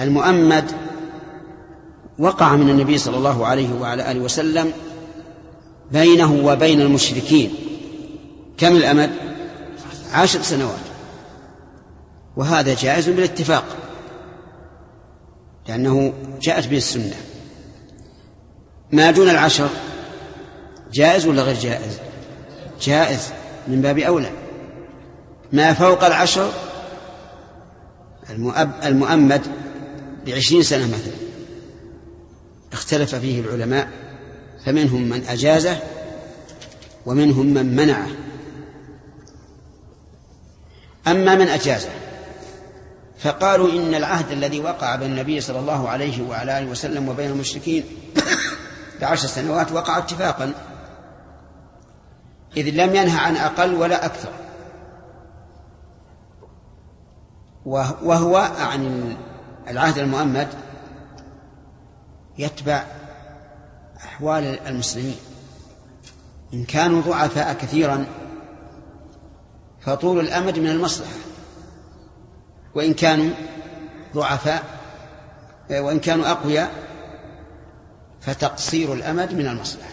المؤمد وقع من النبي صلى الله عليه وعلى آله وسلم بينه وبين المشركين. كم الأمد؟ عشر سنوات. وهذا جائز بالاتفاق لأنه جاءت به السنة. ما دون العشر؟ جائز ولا غير جائز؟ جائز من باب أولى. ما فوق العشر؟ المؤمد بعشرين سنة مثلا. اختلف فيه العلماء فمنهم من أجازه ومنهم من منعه. أما من أجازه فقالوا إن العهد الذي وقع بين النبي صلى الله عليه وعلى آله وسلم وبين المشركين بعشر سنوات وقع اتفاقا إذ لم ينهى عن أقل ولا أكثر. وهو عن العهد المؤمد يتبع أحوال المسلمين. إن كانوا ضعفاء كثيرا فطول الأمد من المصلحة. وإن كانوا ضعفاء وإن كانوا أقوياء فتقصير الأمد من المصلحة.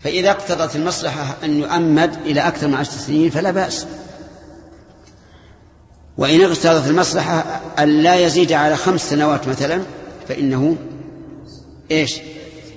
فإذا اقتضت المصلحة أن يؤمد إلى أكثر من عشر سنين فلا بأس. وإن اقتضت المصلحة أن لا يزيد على خمس سنوات مثلا فإنه إيش؟